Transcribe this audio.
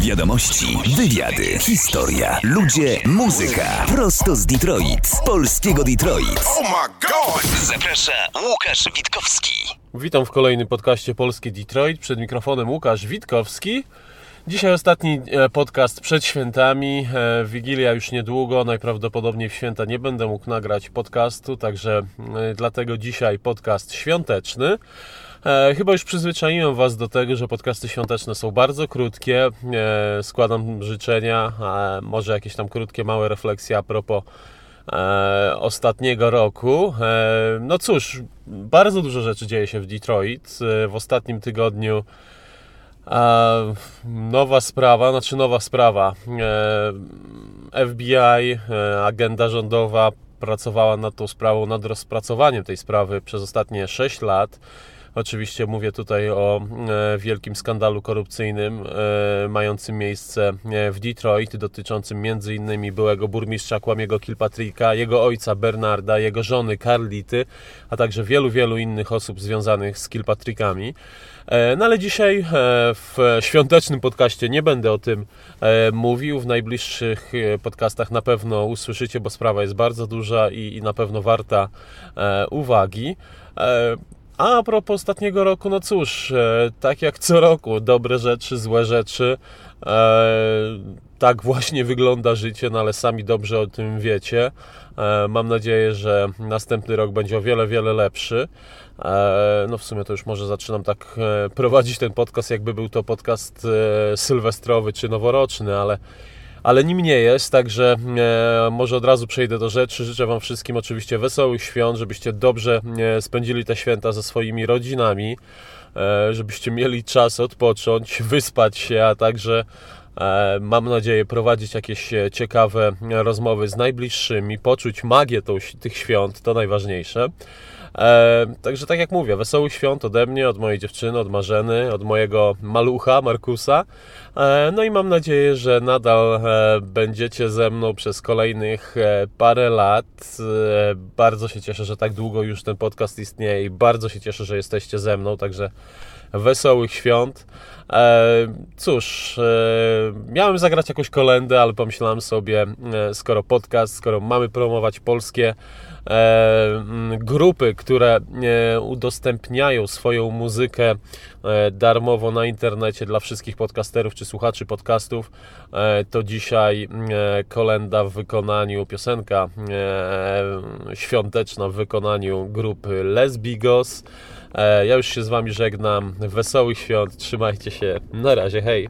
Wiadomości, wywiady, historia, ludzie, muzyka. Prosto z Detroit, z polskiego Detroit. Oh my god! Zaprasza Łukasz Witkowski. Witam w kolejnym podcaście Polski Detroit. Przed mikrofonem Łukasz Witkowski. Dzisiaj ostatni e, podcast przed świętami. E, Wigilia już niedługo. Najprawdopodobniej w święta nie będę mógł nagrać podcastu, także e, dlatego dzisiaj podcast świąteczny. Chyba już przyzwyczaiłem Was do tego, że podcasty świąteczne są bardzo krótkie. Składam życzenia, może jakieś tam krótkie, małe refleksje a propos ostatniego roku. No cóż, bardzo dużo rzeczy dzieje się w Detroit. W ostatnim tygodniu nowa sprawa, znaczy nowa sprawa. E, FBI, e, agenda rządowa pracowała nad tą sprawą, nad rozpracowaniem tej sprawy przez ostatnie 6 lat. Oczywiście mówię tutaj o e, wielkim skandalu korupcyjnym e, mającym miejsce e, w Detroit, dotyczącym innymi byłego burmistrza Kłamiego Kilpatricka, jego ojca Bernarda, jego żony Carlity, a także wielu, wielu innych osób związanych z Kilpatrickami. No ale dzisiaj w świątecznym podcaście nie będę o tym mówił. W najbliższych podcastach na pewno usłyszycie, bo sprawa jest bardzo duża i, i na pewno warta uwagi. A propos ostatniego roku, no cóż, e, tak jak co roku, dobre rzeczy, złe rzeczy. E, tak właśnie wygląda życie, no ale sami dobrze o tym wiecie. E, mam nadzieję, że następny rok będzie o wiele, wiele lepszy. No w sumie to już może zaczynam tak prowadzić ten podcast, jakby był to podcast sylwestrowy czy noworoczny, ale ale nim nie jest, także e, może od razu przejdę do rzeczy. Życzę Wam wszystkim oczywiście wesołych świąt, żebyście dobrze e, spędzili te święta ze swoimi rodzinami, e, żebyście mieli czas odpocząć, wyspać się, a także mam nadzieję prowadzić jakieś ciekawe rozmowy z najbliższymi, poczuć magię tych świąt, to najważniejsze. E, także tak jak mówię, wesołych świąt ode mnie, od mojej dziewczyny, od Marzeny, od mojego malucha Markusa. E, no i mam nadzieję, że nadal e, będziecie ze mną przez kolejnych e, parę lat. E, bardzo się cieszę, że tak długo już ten podcast istnieje i bardzo się cieszę, że jesteście ze mną, także wesołych świąt. E, cóż, e, miałem zagrać jakąś kolendę, ale pomyślałem sobie, e, skoro podcast, skoro mamy promować polskie grupy, które udostępniają swoją muzykę darmowo na internecie dla wszystkich podcasterów czy słuchaczy podcastów, to dzisiaj kolenda w wykonaniu, piosenka świąteczna w wykonaniu grupy Les Bigos. E, Ja już się z Wami żegnam. Wesołych świąt, trzymajcie się. Na razie, hej.